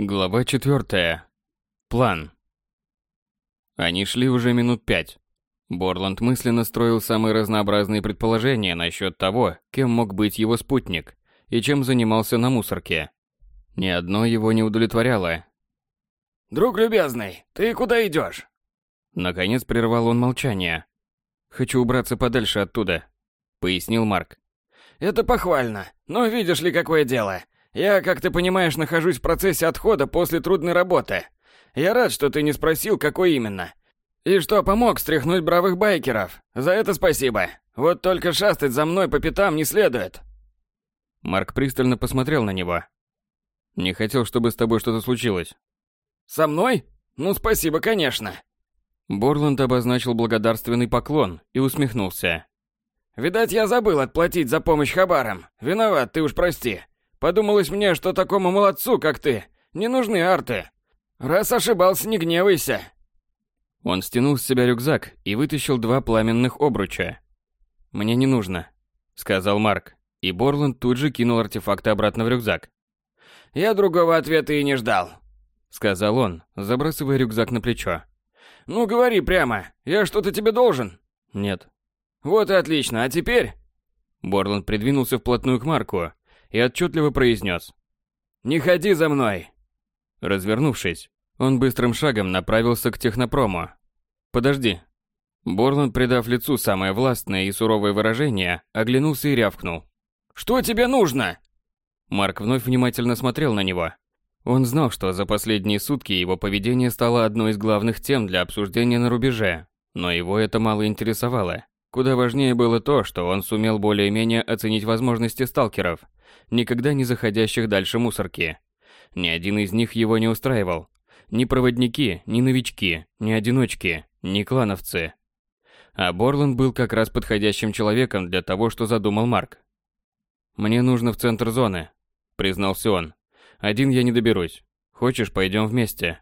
Глава четвертая. План. Они шли уже минут пять. Борланд мысленно строил самые разнообразные предположения насчет того, кем мог быть его спутник и чем занимался на мусорке. Ни одно его не удовлетворяло. «Друг любезный, ты куда идешь?» Наконец прервал он молчание. «Хочу убраться подальше оттуда», — пояснил Марк. «Это похвально, но видишь ли, какое дело. Я, как ты понимаешь, нахожусь в процессе отхода после трудной работы. Я рад, что ты не спросил, какой именно. И что помог стряхнуть бравых байкеров. За это спасибо. Вот только шастать за мной по пятам не следует. Марк пристально посмотрел на него. Не хотел, чтобы с тобой что-то случилось. Со мной? Ну, спасибо, конечно. Борланд обозначил благодарственный поклон и усмехнулся. Видать, я забыл отплатить за помощь хабарам. Виноват, ты уж прости. Подумалось мне, что такому молодцу, как ты, не нужны арты. Раз ошибался, не гневайся. Он стянул с себя рюкзак и вытащил два пламенных обруча. «Мне не нужно», — сказал Марк, и Борланд тут же кинул артефакты обратно в рюкзак. «Я другого ответа и не ждал», — сказал он, забрасывая рюкзак на плечо. «Ну, говори прямо, я что-то тебе должен?» «Нет». «Вот и отлично, а теперь?» Борланд придвинулся вплотную к Марку и отчетливо произнес. «Не ходи за мной!» Развернувшись, он быстрым шагом направился к технопрому. «Подожди». Борланд, придав лицу самое властное и суровое выражение, оглянулся и рявкнул. «Что тебе нужно?» Марк вновь внимательно смотрел на него. Он знал, что за последние сутки его поведение стало одной из главных тем для обсуждения на рубеже, но его это мало интересовало. Куда важнее было то, что он сумел более-менее оценить возможности сталкеров, никогда не заходящих дальше мусорки. Ни один из них его не устраивал. Ни проводники, ни новички, ни одиночки, ни клановцы. А Борланд был как раз подходящим человеком для того, что задумал Марк. «Мне нужно в центр зоны», — признался он. «Один я не доберусь. Хочешь, пойдем вместе?»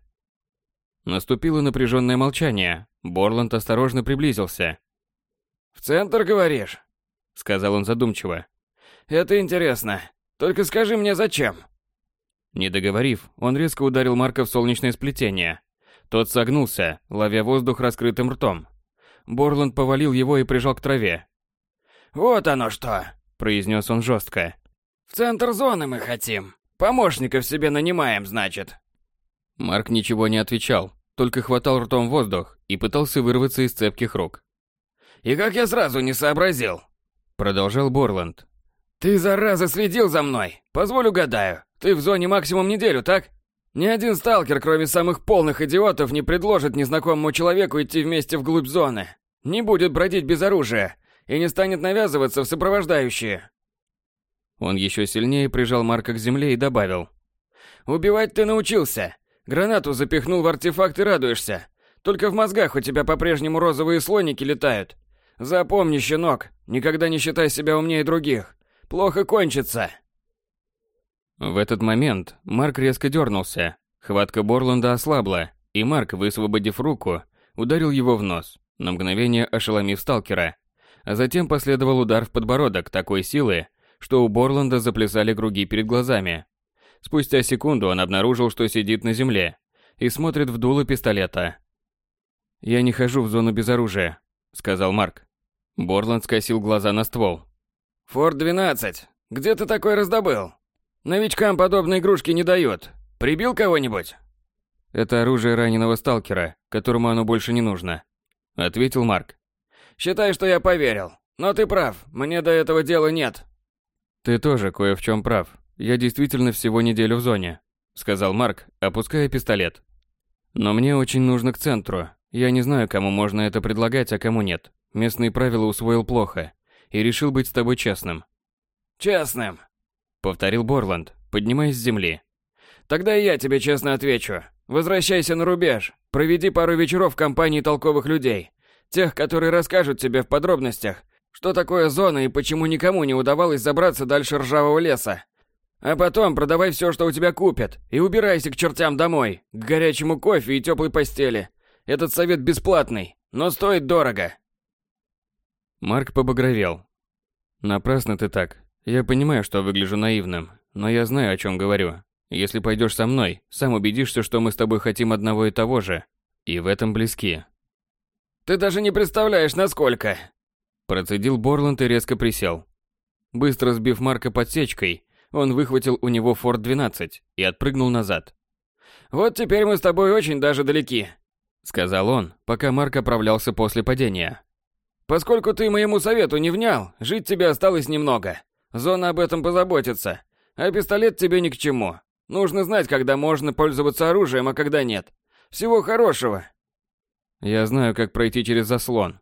Наступило напряженное молчание. Борланд осторожно приблизился. «В центр, говоришь?» — сказал он задумчиво. «Это интересно. Только скажи мне, зачем?» Не договорив, он резко ударил Марка в солнечное сплетение. Тот согнулся, ловя воздух раскрытым ртом. Борланд повалил его и прижал к траве. «Вот оно что!» – произнес он жестко. «В центр зоны мы хотим. Помощников себе нанимаем, значит». Марк ничего не отвечал, только хватал ртом воздух и пытался вырваться из цепких рук. «И как я сразу не сообразил?» Продолжал Борланд. «Ты, зараза, следил за мной! Позволь угадаю, ты в зоне максимум неделю, так? Ни один сталкер, кроме самых полных идиотов, не предложит незнакомому человеку идти вместе вглубь зоны. Не будет бродить без оружия и не станет навязываться в сопровождающие». Он еще сильнее прижал Марка к земле и добавил. «Убивать ты научился. Гранату запихнул в артефакт и радуешься. Только в мозгах у тебя по-прежнему розовые слоники летают. Запомни, щенок, никогда не считай себя умнее других. Плохо кончится. В этот момент Марк резко дернулся. Хватка Борланда ослабла, и Марк, высвободив руку, ударил его в нос, на мгновение ошеломив сталкера. А затем последовал удар в подбородок такой силы, что у Борланда заплясали круги перед глазами. Спустя секунду он обнаружил, что сидит на земле и смотрит в дуло пистолета. «Я не хожу в зону без оружия», — сказал Марк. Борланд скосил глаза на ствол. «Форд-12, где ты такой раздобыл? Новичкам подобные игрушки не дают. Прибил кого-нибудь?» «Это оружие раненого сталкера, которому оно больше не нужно», — ответил Марк. «Считай, что я поверил. Но ты прав, мне до этого дела нет». «Ты тоже кое в чем прав. Я действительно всего неделю в зоне», — сказал Марк, опуская пистолет. «Но мне очень нужно к центру. Я не знаю, кому можно это предлагать, а кому нет. Местные правила усвоил плохо и решил быть с тобой честным. Честным, повторил Борланд, поднимаясь с земли. Тогда и я тебе честно отвечу. Возвращайся на рубеж. Проведи пару вечеров в компании толковых людей, тех, которые расскажут тебе в подробностях, что такое зона и почему никому не удавалось забраться дальше ржавого леса. А потом продавай все, что у тебя купят, и убирайся к чертям домой, к горячему кофе и теплой постели. Этот совет бесплатный, но стоит дорого. Марк побагровел. Напрасно ты так. Я понимаю, что выгляжу наивным, но я знаю, о чем говорю. Если пойдешь со мной, сам убедишься, что мы с тобой хотим одного и того же. И в этом близки. Ты даже не представляешь, насколько. Процедил Борланд и резко присел. Быстро сбив Марка подсечкой, он выхватил у него Форд-12 и отпрыгнул назад. «Вот теперь мы с тобой очень даже далеки», — сказал он, пока Марк оправлялся после падения. «Поскольку ты моему совету не внял, жить тебе осталось немного. Зона об этом позаботится. А пистолет тебе ни к чему. Нужно знать, когда можно пользоваться оружием, а когда нет. Всего хорошего. Я знаю, как пройти через заслон,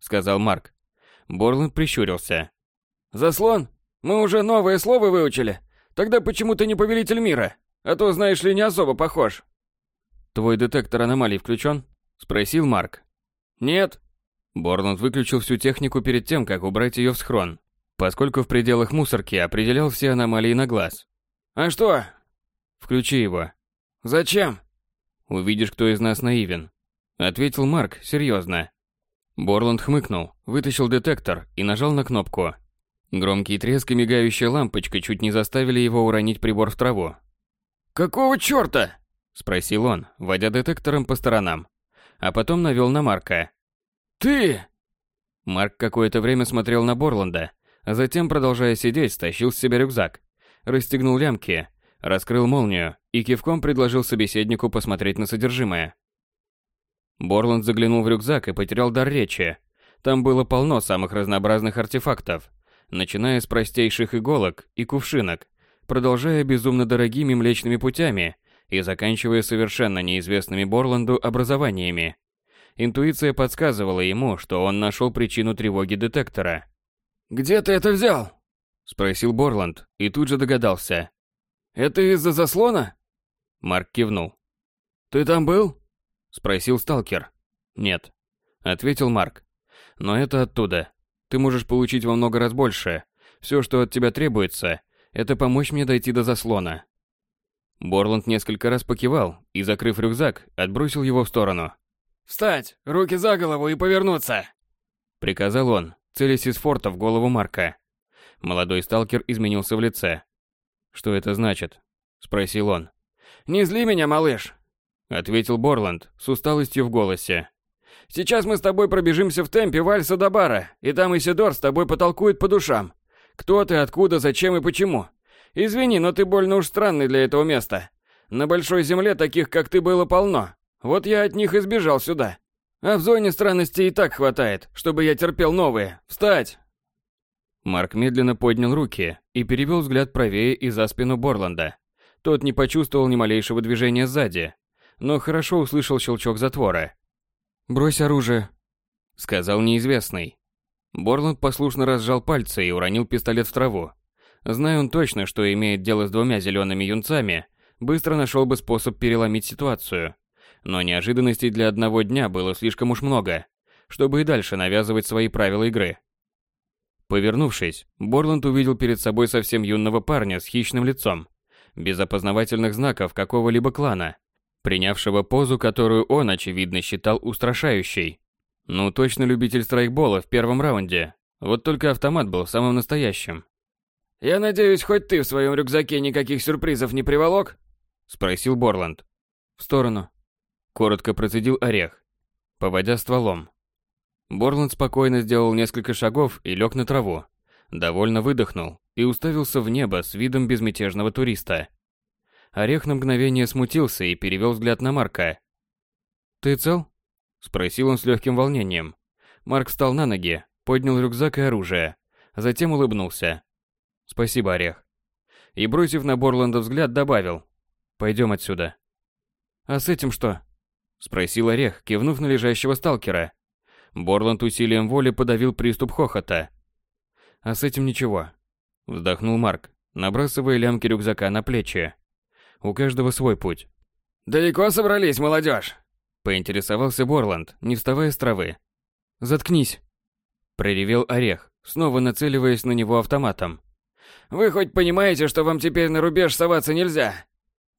сказал Марк. Борланд прищурился. Заслон? Мы уже новое слово выучили. Тогда почему ты не повелитель мира? А то, знаешь ли, не особо похож. Твой детектор аномалий включен? спросил Марк. Нет. Борланд выключил всю технику перед тем, как убрать ее в схрон, поскольку в пределах мусорки определял все аномалии на глаз. А что? Включи его. Зачем? Увидишь, кто из нас наивен. Ответил Марк серьезно. Борланд хмыкнул, вытащил детектор и нажал на кнопку. Громкий треск и мигающая лампочка чуть не заставили его уронить прибор в траву. «Какого чёрта?» – спросил он, водя детектором по сторонам. А потом навел на Марка. «Ты!» Марк какое-то время смотрел на Борланда, а затем, продолжая сидеть, стащил с себя рюкзак, расстегнул лямки, раскрыл молнию и кивком предложил собеседнику посмотреть на содержимое. Борланд заглянул в рюкзак и потерял дар речи. Там было полно самых разнообразных артефактов, начиная с простейших иголок и кувшинок, продолжая безумно дорогими млечными путями и заканчивая совершенно неизвестными Борланду образованиями. Интуиция подсказывала ему, что он нашел причину тревоги детектора. «Где ты это взял?» – спросил Борланд и тут же догадался. «Это из-за заслона?» Марк кивнул. «Ты там был?» Спросил сталкер. «Нет», — ответил Марк. «Но это оттуда. Ты можешь получить во много раз больше. Все, что от тебя требуется, это помочь мне дойти до заслона». Борланд несколько раз покивал и, закрыв рюкзак, отбросил его в сторону. «Встать! Руки за голову и повернуться!» Приказал он, целясь из форта в голову Марка. Молодой сталкер изменился в лице. «Что это значит?» – спросил он. «Не зли меня, малыш!» – ответил Борланд с усталостью в голосе. «Сейчас мы с тобой пробежимся в темпе вальса до бара, и там Исидор с тобой потолкует по душам. Кто ты, откуда, зачем и почему. Извини, но ты больно уж странный для этого места. На большой земле таких, как ты, было полно. Вот я от них избежал сюда. А в зоне странностей и так хватает, чтобы я терпел новые. Встать!» Марк медленно поднял руки и перевел взгляд правее и за спину Борланда. Тот не почувствовал ни малейшего движения сзади, но хорошо услышал щелчок затвора. «Брось оружие», — сказал неизвестный. Борланд послушно разжал пальцы и уронил пистолет в траву. Зная он точно, что имеет дело с двумя зелеными юнцами, быстро нашел бы способ переломить ситуацию. Но неожиданностей для одного дня было слишком уж много, чтобы и дальше навязывать свои правила игры. Повернувшись, Борланд увидел перед собой совсем юного парня с хищным лицом, без опознавательных знаков какого-либо клана, принявшего позу, которую он, очевидно, считал устрашающей. Ну, точно любитель страйкбола в первом раунде. Вот только автомат был самым настоящим. «Я надеюсь, хоть ты в своем рюкзаке никаких сюрпризов не приволок?» – спросил Борланд. «В сторону», – коротко процедил Орех, поводя стволом. Борланд спокойно сделал несколько шагов и лег на траву. Довольно выдохнул и уставился в небо с видом безмятежного туриста. Орех на мгновение смутился и перевел взгляд на Марка. «Ты цел?» – спросил он с легким волнением. Марк встал на ноги, поднял рюкзак и оружие, затем улыбнулся. «Спасибо, Орех». И, бросив на Борланда взгляд, добавил. «Пойдем отсюда». «А с этим что?» – спросил Орех, кивнув на лежащего сталкера. Борланд усилием воли подавил приступ хохота. А с этим ничего. Вздохнул Марк, набрасывая лямки рюкзака на плечи. У каждого свой путь. «Далеко собрались, молодежь?» Поинтересовался Борланд, не вставая с травы. «Заткнись!» Проревел Орех, снова нацеливаясь на него автоматом. «Вы хоть понимаете, что вам теперь на рубеж соваться нельзя?»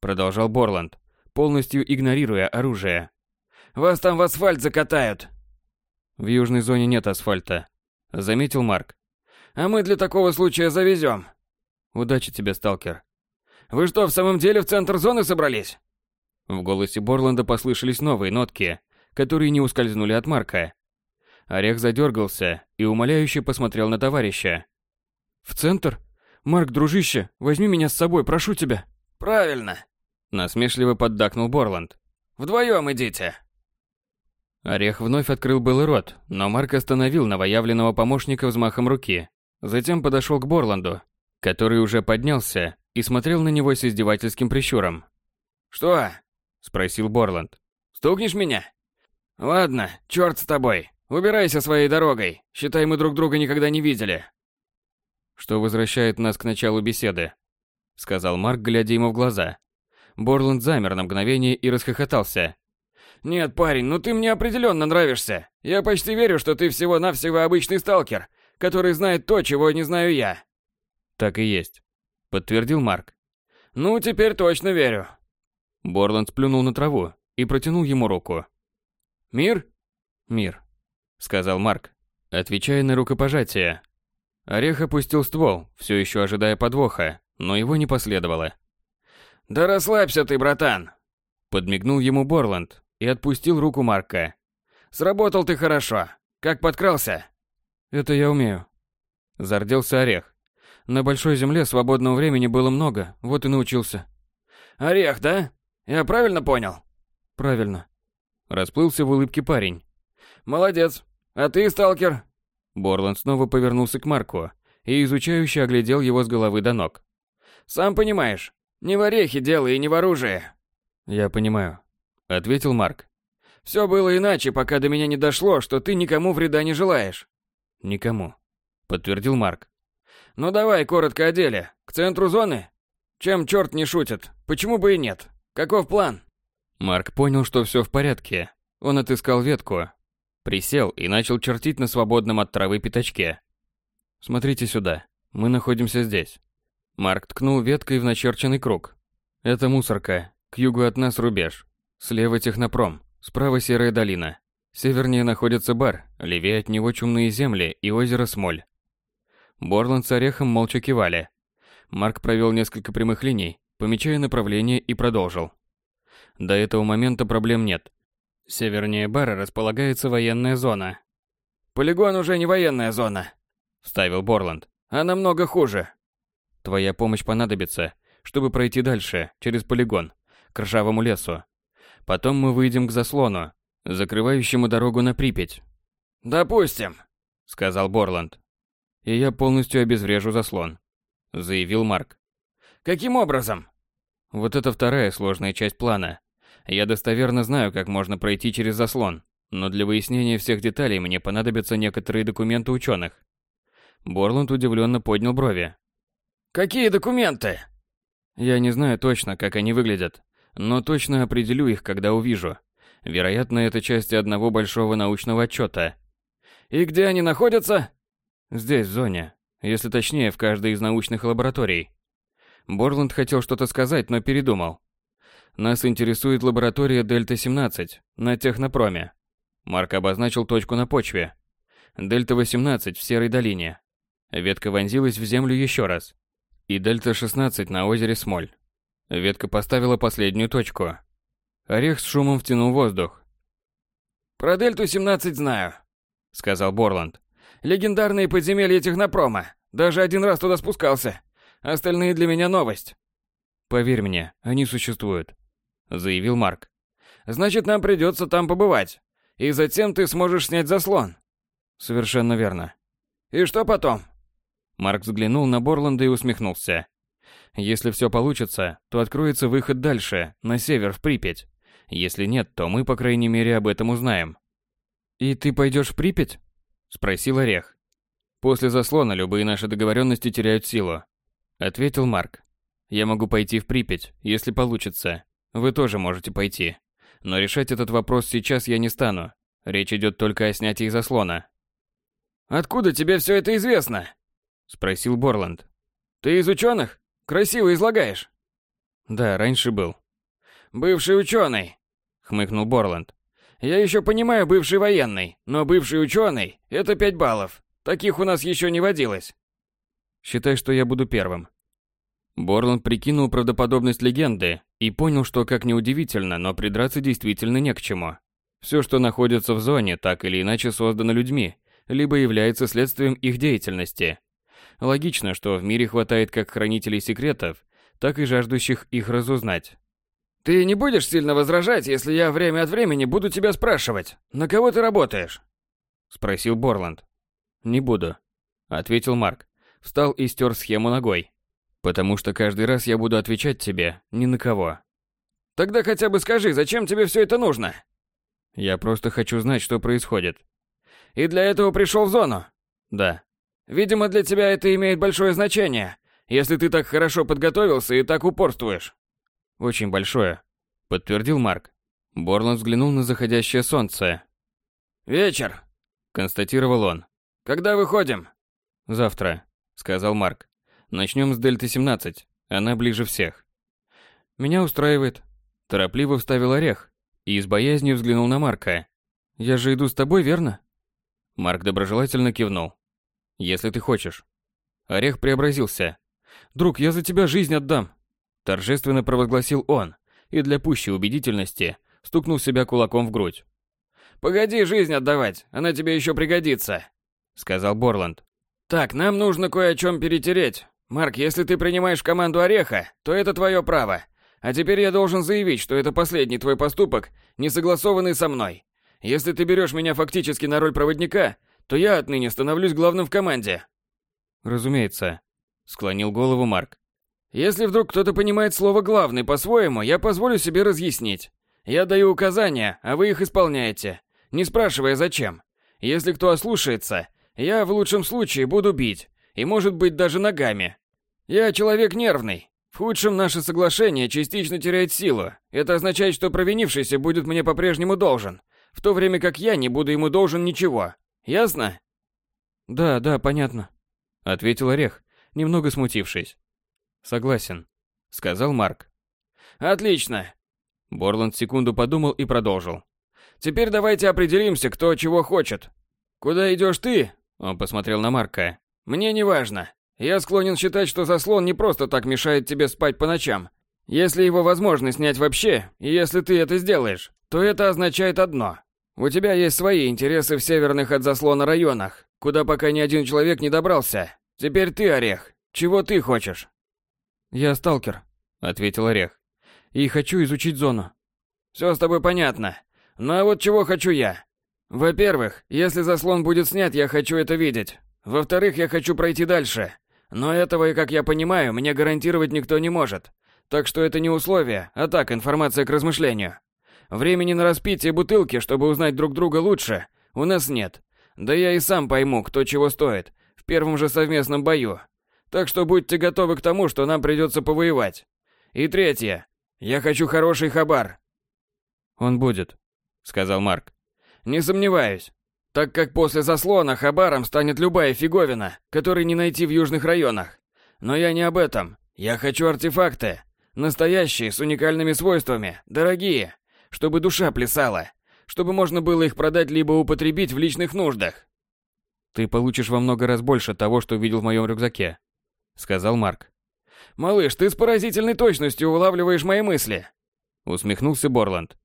Продолжал Борланд, полностью игнорируя оружие. «Вас там в асфальт закатают!» В южной зоне нет асфальта, заметил Марк. А мы для такого случая завезем. Удачи тебе, сталкер. Вы что, в самом деле в центр зоны собрались? В голосе Борланда послышались новые нотки, которые не ускользнули от Марка. Орех задергался и умоляюще посмотрел на товарища. «В центр? Марк, дружище, возьми меня с собой, прошу тебя!» «Правильно!» Насмешливо поддакнул Борланд. «Вдвоем идите!» Орех вновь открыл был рот, но Марк остановил новоявленного помощника взмахом руки. Затем подошел к Борланду, который уже поднялся и смотрел на него с издевательским прищуром. «Что?» – спросил Борланд. «Стукнешь меня?» «Ладно, черт с тобой. Убирайся своей дорогой. Считай, мы друг друга никогда не видели». «Что возвращает нас к началу беседы», – сказал Марк, глядя ему в глаза. Борланд замер на мгновение и расхохотался. «Нет, парень, ну ты мне определенно нравишься. Я почти верю, что ты всего-навсего обычный сталкер, который знает то, чего не знаю я». «Так и есть», — подтвердил Марк. «Ну, теперь точно верю». Борланд сплюнул на траву и протянул ему руку. «Мир?» «Мир», — сказал Марк, отвечая на рукопожатие. Орех опустил ствол, все еще ожидая подвоха, но его не последовало. «Да расслабься ты, братан!» Подмигнул ему Борланд и отпустил руку Марка. «Сработал ты хорошо. Как подкрался?» «Это я умею». Зарделся Орех. На большой земле свободного времени было много, вот и научился. «Орех, да? Я правильно понял?» «Правильно». Расплылся в улыбке парень. «Молодец. А ты, сталкер?» Борланд снова повернулся к Марку и изучающе оглядел его с головы до ног. «Сам понимаешь, не в орехе дело и не в оружии. Я понимаю, ответил Марк. Все было иначе, пока до меня не дошло, что ты никому вреда не желаешь. Никому, подтвердил Марк. Ну давай коротко о деле. К центру зоны? Чем черт не шутит? Почему бы и нет? Каков план? Марк понял, что все в порядке. Он отыскал ветку, присел и начал чертить на свободном от травы пятачке. Смотрите сюда. Мы находимся здесь. Марк ткнул веткой в начерченный круг. Это мусорка. К югу от нас рубеж. Слева технопром. Справа серая долина. Севернее находится бар, левее от него чумные земли и озеро Смоль. Борланд с Орехом молча кивали. Марк провел несколько прямых линий, помечая направление и продолжил. До этого момента проблем нет. Севернее бара располагается военная зона. «Полигон уже не военная зона», — вставил Борланд. «А намного хуже. Твоя помощь понадобится, чтобы пройти дальше, через полигон, к ржавому лесу. Потом мы выйдем к заслону, закрывающему дорогу на Припять. «Допустим», — сказал Борланд. «И я полностью обезврежу заслон», — заявил Марк. «Каким образом?» Вот это вторая сложная часть плана. Я достоверно знаю, как можно пройти через заслон, но для выяснения всех деталей мне понадобятся некоторые документы ученых. Борланд удивленно поднял брови. Какие документы? Я не знаю точно, как они выглядят, но точно определю их, когда увижу. Вероятно, это части одного большого научного отчета. И где они находятся? Здесь, в зоне. Если точнее, в каждой из научных лабораторий. Борланд хотел что-то сказать, но передумал. Нас интересует лаборатория Дельта-17 на Технопроме. Марк обозначил точку на почве. Дельта-18 в Серой долине. Ветка вонзилась в землю еще раз и Дельта-16 на озере Смоль. Ветка поставила последнюю точку. Орех с шумом втянул воздух. «Про Дельту-17 знаю», — сказал Борланд. «Легендарные подземелья Технопрома. Даже один раз туда спускался. Остальные для меня новость». «Поверь мне, они существуют», — заявил Марк. «Значит, нам придется там побывать. И затем ты сможешь снять заслон». «Совершенно верно». «И что потом?» Марк взглянул на Борланда и усмехнулся. Если все получится, то откроется выход дальше, на север, в Припять. Если нет, то мы, по крайней мере, об этом узнаем. «И ты пойдешь в Припять?» – спросил Орех. «После заслона любые наши договоренности теряют силу», – ответил Марк. «Я могу пойти в Припять, если получится. Вы тоже можете пойти. Но решать этот вопрос сейчас я не стану. Речь идет только о снятии заслона». «Откуда тебе все это известно?» Спросил Борланд. Ты из ученых? Красиво излагаешь. Да, раньше был. Бывший ученый, хмыкнул Борланд. Я еще понимаю бывший военный, но бывший ученый – это пять баллов. Таких у нас еще не водилось. Считай, что я буду первым. Борланд прикинул правдоподобность легенды и понял, что, как ни удивительно, но придраться действительно не к чему. Все, что находится в зоне, так или иначе создано людьми, либо является следствием их деятельности. Логично, что в мире хватает как хранителей секретов, так и жаждущих их разузнать. «Ты не будешь сильно возражать, если я время от времени буду тебя спрашивать, на кого ты работаешь?» Спросил Борланд. «Не буду», — ответил Марк. Встал и стер схему ногой. «Потому что каждый раз я буду отвечать тебе ни на кого». «Тогда хотя бы скажи, зачем тебе все это нужно?» «Я просто хочу знать, что происходит». «И для этого пришел в зону?» «Да». «Видимо, для тебя это имеет большое значение, если ты так хорошо подготовился и так упорствуешь». «Очень большое», — подтвердил Марк. Борланд взглянул на заходящее солнце. «Вечер», — констатировал он. «Когда выходим?» «Завтра», — сказал Марк. «Начнем с Дельты-17. Она ближе всех». «Меня устраивает». Торопливо вставил орех и с боязнью взглянул на Марка. «Я же иду с тобой, верно?» Марк доброжелательно кивнул. «Если ты хочешь». Орех преобразился. «Друг, я за тебя жизнь отдам!» Торжественно провозгласил он и для пущей убедительности стукнул себя кулаком в грудь. «Погоди жизнь отдавать, она тебе еще пригодится», — сказал Борланд. «Так, нам нужно кое о чем перетереть. Марк, если ты принимаешь команду Ореха, то это твое право. А теперь я должен заявить, что это последний твой поступок, не согласованный со мной. Если ты берешь меня фактически на роль проводника, то я отныне становлюсь главным в команде». «Разумеется», — склонил голову Марк. Если вдруг кто-то понимает слово «главный» по-своему, я позволю себе разъяснить. Я даю указания, а вы их исполняете, не спрашивая зачем. Если кто ослушается, я в лучшем случае буду бить, и может быть даже ногами. Я человек нервный. В худшем наше соглашение частично теряет силу. Это означает, что провинившийся будет мне по-прежнему должен, в то время как я не буду ему должен ничего. Ясно? Да, да, понятно, ответил Орех, немного смутившись. Согласен, сказал Марк. Отлично. Борланд секунду подумал и продолжил. Теперь давайте определимся, кто чего хочет. Куда идешь ты? Он посмотрел на Марка. Мне не важно. Я склонен считать, что заслон не просто так мешает тебе спать по ночам. Если его возможно снять вообще, и если ты это сделаешь, то это означает одно. У тебя есть свои интересы в северных от заслона районах, куда пока ни один человек не добрался. Теперь ты, Орех. Чего ты хочешь? «Я сталкер», — ответил Орех. «И хочу изучить зону». «Все с тобой понятно. Ну а вот чего хочу я? Во-первых, если заслон будет снят, я хочу это видеть. Во-вторых, я хочу пройти дальше. Но этого, как я понимаю, мне гарантировать никто не может. Так что это не условие, а так информация к размышлению. Времени на распитие бутылки, чтобы узнать друг друга лучше, у нас нет. Да я и сам пойму, кто чего стоит, в первом же совместном бою. Так что будьте готовы к тому, что нам придется повоевать. И третье. Я хочу хороший хабар. Он будет, сказал Марк. Не сомневаюсь. Так как после заслона хабаром станет любая фиговина, которой не найти в южных районах. Но я не об этом. Я хочу артефакты. Настоящие, с уникальными свойствами, дорогие. Чтобы душа плясала. Чтобы можно было их продать либо употребить в личных нуждах. Ты получишь во много раз больше того, что видел в моем рюкзаке, сказал Марк. Малыш, ты с поразительной точностью улавливаешь мои мысли, усмехнулся Борланд.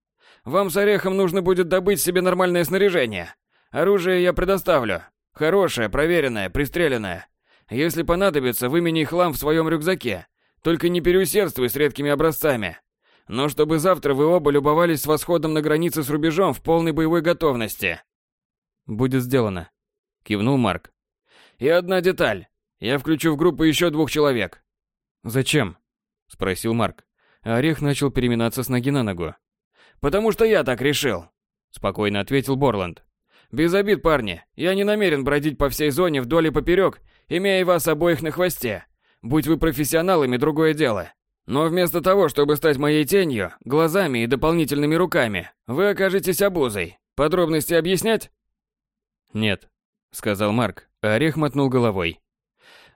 Вам с Орехом нужно будет добыть себе нормальное снаряжение. Оружие я предоставлю. Хорошее, проверенное, пристреленное. Если понадобится, вымени хлам в своем рюкзаке. Только не переусердствуй с редкими образцами. Но чтобы завтра вы оба любовались восходом на границе с рубежом в полной боевой готовности. Будет сделано, кивнул Марк. И одна деталь. Я включу в группу еще двух человек. Зачем? спросил Марк. Орех начал переминаться с ноги на ногу. Потому что я так решил, спокойно ответил Борланд. Без обид, парни. Я не намерен бродить по всей зоне вдоль и поперек, имея вас обоих на хвосте. Будь вы профессионалами, другое дело. Но вместо того, чтобы стать моей тенью, глазами и дополнительными руками, вы окажетесь обузой. Подробности объяснять? Нет, сказал Марк. Орех мотнул головой.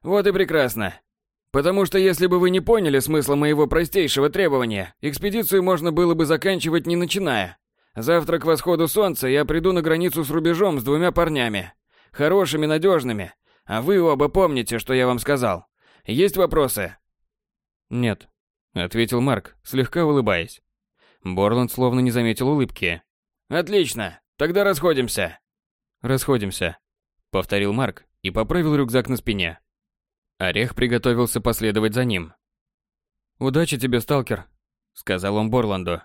Вот и прекрасно. Потому что если бы вы не поняли смысла моего простейшего требования, экспедицию можно было бы заканчивать не начиная. Завтра к восходу солнца я приду на границу с рубежом с двумя парнями. Хорошими, надежными. А вы оба помните, что я вам сказал. Есть вопросы? «Нет», — ответил Марк, слегка улыбаясь. Борланд словно не заметил улыбки. «Отлично, тогда расходимся». «Расходимся», — повторил Марк и поправил рюкзак на спине. Орех приготовился последовать за ним. «Удачи тебе, сталкер», — сказал он Борланду.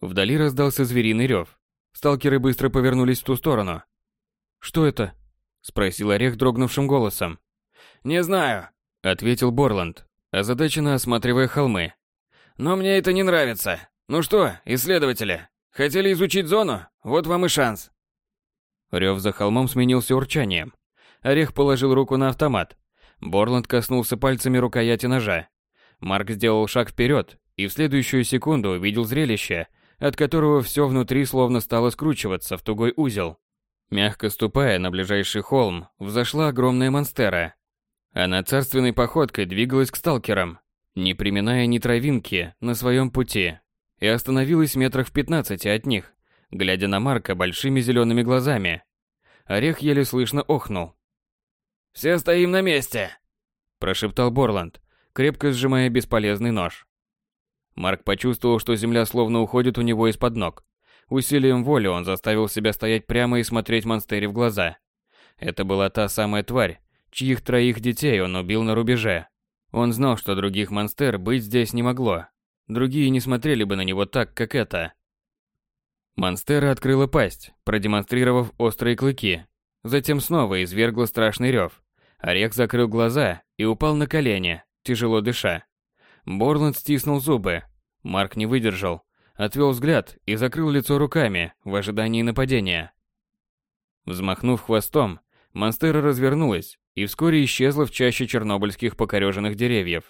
Вдали раздался звериный рев. Сталкеры быстро повернулись в ту сторону. «Что это?» — спросил Орех дрогнувшим голосом. «Не знаю», — ответил Борланд, озадаченно осматривая холмы. «Но мне это не нравится. Ну что, исследователи, хотели изучить зону? Вот вам и шанс». Рев за холмом сменился урчанием. Орех положил руку на автомат. Борланд коснулся пальцами рукояти ножа. Марк сделал шаг вперед и в следующую секунду увидел зрелище, от которого все внутри словно стало скручиваться в тугой узел. Мягко ступая на ближайший холм, взошла огромная монстера. Она царственной походкой двигалась к сталкерам, не приминая ни травинки на своем пути, и остановилась метрах в пятнадцати от них, глядя на Марка большими зелеными глазами. Орех еле слышно охнул. «Все стоим на месте!» – прошептал Борланд, крепко сжимая бесполезный нож. Марк почувствовал, что земля словно уходит у него из-под ног. Усилием воли он заставил себя стоять прямо и смотреть Монстере в глаза. Это была та самая тварь, чьих троих детей он убил на рубеже. Он знал, что других монстер быть здесь не могло. Другие не смотрели бы на него так, как это. Монстера открыла пасть, продемонстрировав острые клыки. Затем снова извергла страшный рев. Орех закрыл глаза и упал на колени, тяжело дыша. Борланд стиснул зубы. Марк не выдержал, отвел взгляд и закрыл лицо руками в ожидании нападения. Взмахнув хвостом, монстера развернулась и вскоре исчезла в чаще чернобыльских покореженных деревьев.